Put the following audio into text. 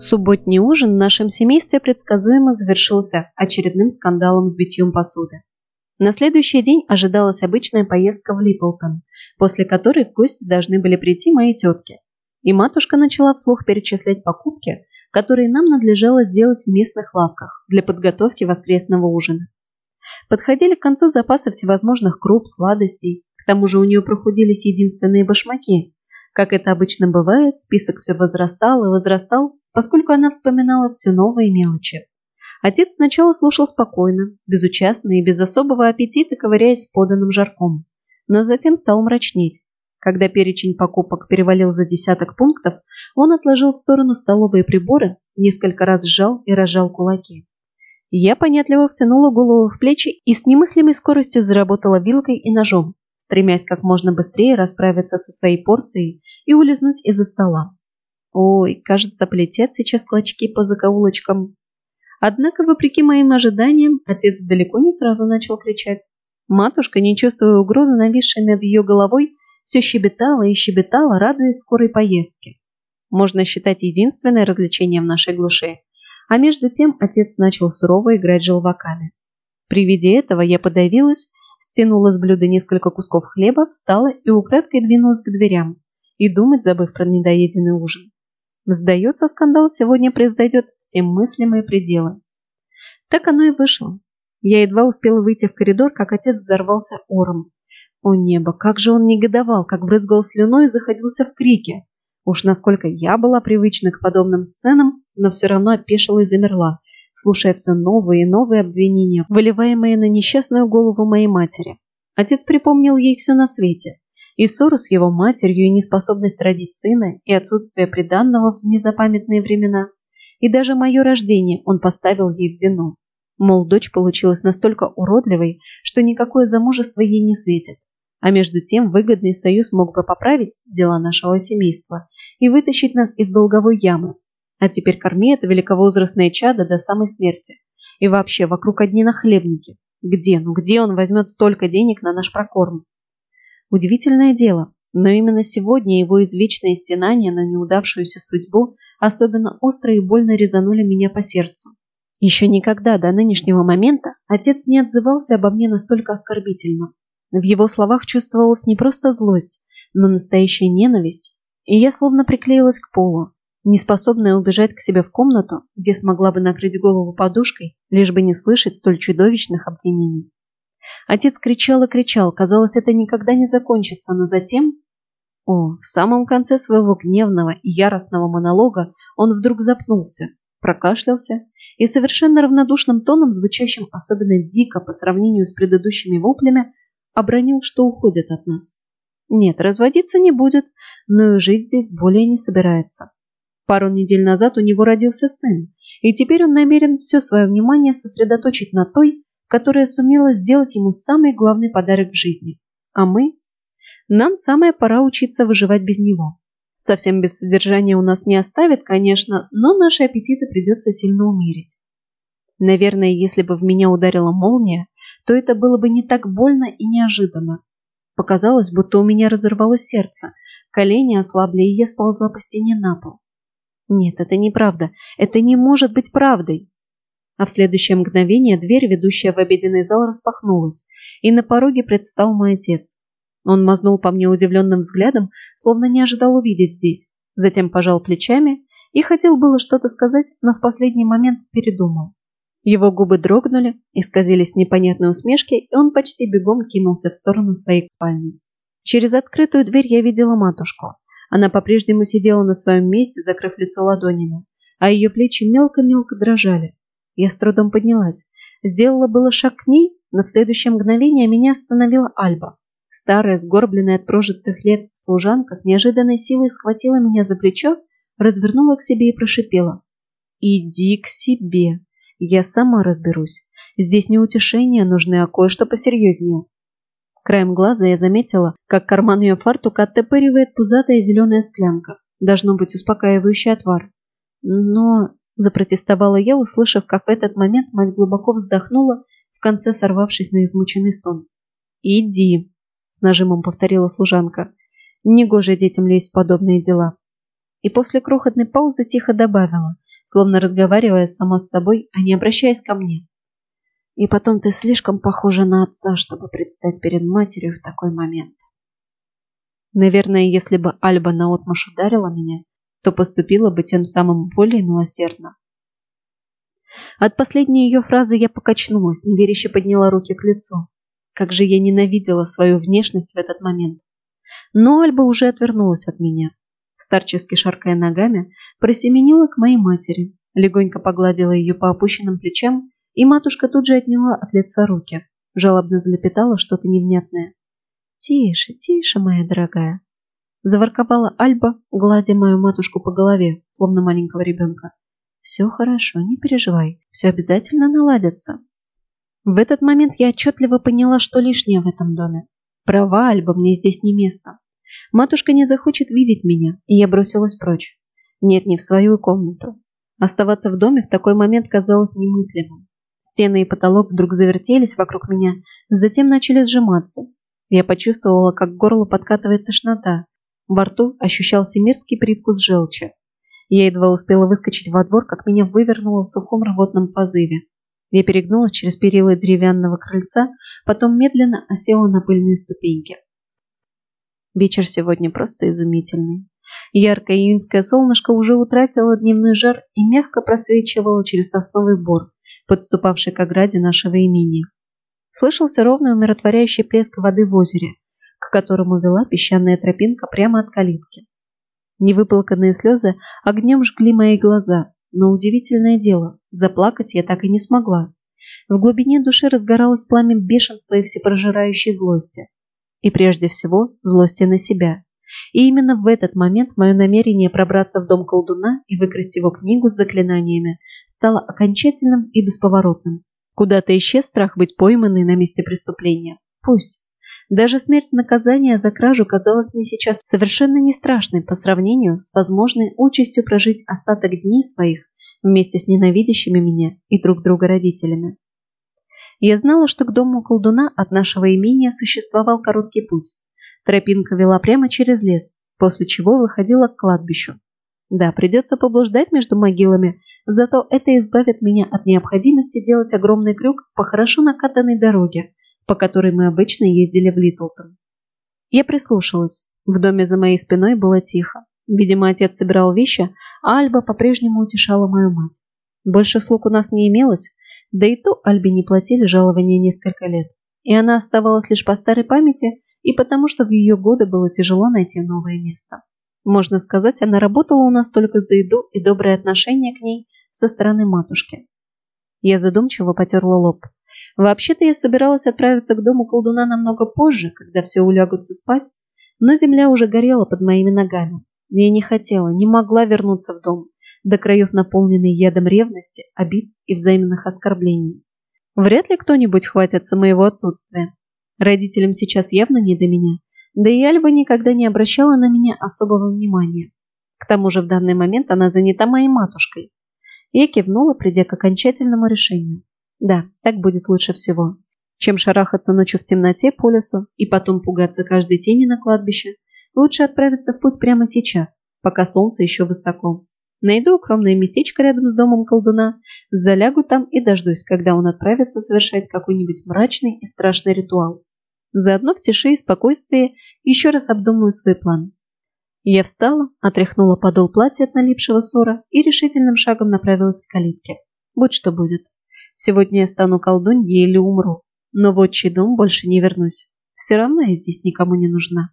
Субботний ужин в нашем семействе предсказуемо завершился очередным скандалом с битьем посуды. На следующий день ожидалась обычная поездка в Литлтон, после которой в гости должны были прийти мои тетки. И матушка начала вслух перечислять покупки, которые нам надлежало сделать в местных лавках для подготовки воскресного ужина. Подходили к концу запасы всевозможных круп, сладостей, к тому же у нее прохудились единственные башмаки. Как это обычно бывает, список все возрастал и возрастал, поскольку она вспоминала все новые мелочи. Отец сначала слушал спокойно, безучастно и без особого аппетита, ковыряясь поданным жарком, но затем стал мрачнеть. Когда перечень покупок перевалил за десяток пунктов, он отложил в сторону столовые приборы, несколько раз сжал и разжал кулаки. Я понятливо втянула голову в плечи и с немыслимой скоростью заработала вилкой и ножом, стремясь как можно быстрее расправиться со своей порцией и улизнуть из-за стола. Ой, кажется, полетят сейчас клочки по закоулочкам. Однако, вопреки моим ожиданиям, отец далеко не сразу начал кричать. Матушка, не чувствуя угрозы, нависшей над ее головой, все щебетала и щебетала, радуясь скорой поездке. Можно считать единственное развлечением в нашей глуши. А между тем отец начал сурово играть желваками. При виде этого я подавилась, стянула с блюда несколько кусков хлеба, встала и украдкой двинулась к дверям, и думать забыв про недоеденный ужин. Сдается, скандал сегодня превзойдет все мыслимые пределы. Так оно и вышло. Я едва успела выйти в коридор, как отец взорвался ором. О небо, как же он негодовал, как брызгал слюной и заходился в крике. Уж насколько я была привычна к подобным сценам, но все равно опешила и замерла, слушая все новые и новые обвинения, выливаемые на несчастную голову моей матери. Отец припомнил ей все на свете. И ссору с его матерью, и неспособность родить сына, и отсутствие приданного в незапамятные времена. И даже мое рождение он поставил ей в вину. Мол, дочь получилась настолько уродливой, что никакое замужество ей не светит. А между тем выгодный союз мог бы поправить дела нашего семейства и вытащить нас из долговой ямы. А теперь корми это великовозрастное чадо до самой смерти. И вообще, вокруг одни нахлебники. Где, ну где он возьмет столько денег на наш прокорм? Удивительное дело, но именно сегодня его извечные стенания на неудавшуюся судьбу особенно остро и больно резанули меня по сердцу. Еще никогда до нынешнего момента отец не отзывался обо мне настолько оскорбительно. В его словах чувствовалась не просто злость, но настоящая ненависть, и я словно приклеилась к полу, неспособная убежать к себе в комнату, где смогла бы накрыть голову подушкой, лишь бы не слышать столь чудовищных обвинений. Отец кричал и кричал, казалось, это никогда не закончится, но затем... О, в самом конце своего гневного и яростного монолога он вдруг запнулся, прокашлялся и совершенно равнодушным тоном, звучащим особенно дико по сравнению с предыдущими воплями, обронил, что уходит от нас. Нет, разводиться не будет, но и жить здесь более не собирается. Пару недель назад у него родился сын, и теперь он намерен все свое внимание сосредоточить на той, которая сумела сделать ему самый главный подарок в жизни. А мы? Нам самая пора учиться выживать без него. Совсем без содержания у нас не оставит, конечно, но наши аппетиты придется сильно умерить. Наверное, если бы в меня ударила молния, то это было бы не так больно и неожиданно. Показалось, будто у меня разорвалось сердце, колени ослабли, и я сползла по стене на пол. Нет, это неправда. Это не может быть правдой. А в следующее мгновение дверь, ведущая в обеденный зал, распахнулась, и на пороге предстал мой отец. Он мазнул по мне удивленным взглядом, словно не ожидал увидеть здесь, затем пожал плечами и хотел было что-то сказать, но в последний момент передумал. Его губы дрогнули, исказились непонятной усмешке, и он почти бегом кинулся в сторону своей спальни. Через открытую дверь я видела матушку. Она по-прежнему сидела на своем месте, закрыв лицо ладонями, а ее плечи мелко-мелко дрожали. Я с трудом поднялась. Сделала было шаг к ней, но в следующее мгновение меня остановила Альба. Старая, сгорбленная от прожитых лет служанка с неожиданной силой схватила меня за плечо, развернула к себе и прошипела. «Иди к себе. Я сама разберусь. Здесь не утешения нужны, а кое-что посерьезнее». Краем глаза я заметила, как карман ее фартука оттопыривает пузатая зеленая склянка. Должно быть успокаивающий отвар. Но запротестовала я, услышав, как в этот момент мать глубоко вздохнула, в конце сорвавшись на измученный стон. «Иди», — с нажимом повторила служанка, — «негоже детям лезть в подобные дела». И после крохотной паузы тихо добавила, словно разговаривая сама с собой, а не обращаясь ко мне. И потом ты слишком похожа на отца, чтобы предстать перед матерью в такой момент. Наверное, если бы Альба наотмашь ударила меня, то поступила бы тем самым более милосердно. От последней ее фразы я покачнулась, неверяще подняла руки к лицу. Как же я ненавидела свою внешность в этот момент. Но Альба уже отвернулась от меня. Старчески шаркая ногами, просеменила к моей матери, легонько погладила ее по опущенным плечам, и матушка тут же отняла от лица руки. Жалобно залепетала что-то невнятное. «Тише, тише, моя дорогая!» Заворковала Альба, гладя мою матушку по голове, словно маленького ребенка. «Все хорошо, не переживай, все обязательно наладится». В этот момент я отчетливо поняла, что лишнее в этом доме. Права, Альба, мне здесь не место. Матушка не захочет видеть меня, и я бросилась прочь. Нет, не в свою комнату. Оставаться в доме в такой момент казалось немыслимым. Стены и потолок вдруг завертелись вокруг меня, затем начали сжиматься. Я почувствовала, как горло подкатывает тошнота. Во рту ощущался мерзкий привкус желчи. Я едва успела выскочить во двор, как меня вывернуло в сухом рвотном позыве. Я перегнулась через перила деревянного крыльца, потом медленно осела на пыльные ступеньки. Вечер сегодня просто изумительный. Яркое июньское солнышко уже утратило дневной жар и мягко просвечивало через сосновый бор, подступавший к ограде нашего имения. Слышался ровный умиротворяющий плеск воды в озере, к которому вела песчаная тропинка прямо от калитки. Невыплаканные слезы огнем жгли мои глаза, но удивительное дело, заплакать я так и не смогла. В глубине души разгоралось пламя бешенства и всепрожирающей злости. И прежде всего злости на себя. И именно в этот момент мое намерение пробраться в дом колдуна и выкрасть его книгу с заклинаниями стало окончательным и бесповоротным. Куда-то исчез страх быть пойманной на месте преступления. Пусть. Даже смерть наказания за кражу казалась мне сейчас совершенно не страшной по сравнению с возможной участью прожить остаток дней своих вместе с ненавидящими меня и друг друга родителями. Я знала, что к дому колдуна от нашего имения существовал короткий путь. Тропинка вела прямо через лес, после чего выходила к кладбищу. Да, придется поблуждать между могилами, зато это избавит меня от необходимости делать огромный крюк по хорошо накатанной дороге, по которой мы обычно ездили в Литлтон. Я прислушалась. В доме за моей спиной было тихо. Видимо, отец собирал вещи, а Альба по-прежнему утешала мою мать. Больше слуг у нас не имелось, да и то Альбе не платили жалования несколько лет. И она оставалась лишь по старой памяти и потому, что в ее годы было тяжело найти новое место. Можно сказать, она работала у нас только за еду и доброе отношение к ней со стороны матушки. Я задумчиво потерла лоб. Вообще-то я собиралась отправиться к дому колдуна намного позже, когда все улягутся спать, но земля уже горела под моими ногами. Я не хотела, не могла вернуться в дом, до краев наполненный ядом ревности, обид и взаимных оскорблений. Вряд ли кто-нибудь хватится моего отсутствия. Родителям сейчас явно не до меня, да и Альба никогда не обращала на меня особого внимания. К тому же в данный момент она занята моей матушкой. Я кивнула, придя к окончательному решению. Да, так будет лучше всего. Чем шарахаться ночью в темноте по лесу и потом пугаться каждой тени на кладбище, лучше отправиться в путь прямо сейчас, пока солнце еще высоко. Найду укромное местечко рядом с домом колдуна, залягу там и дождусь, когда он отправится совершать какой-нибудь мрачный и страшный ритуал. Заодно в тиши и спокойствии еще раз обдумаю свой план. Я встала, отряхнула подол платья от налипшего ссора и решительным шагом направилась к калитке. Будь что будет. Сегодня я стану колдуньей или умру, но в отчий дом больше не вернусь. Все равно я здесь никому не нужна.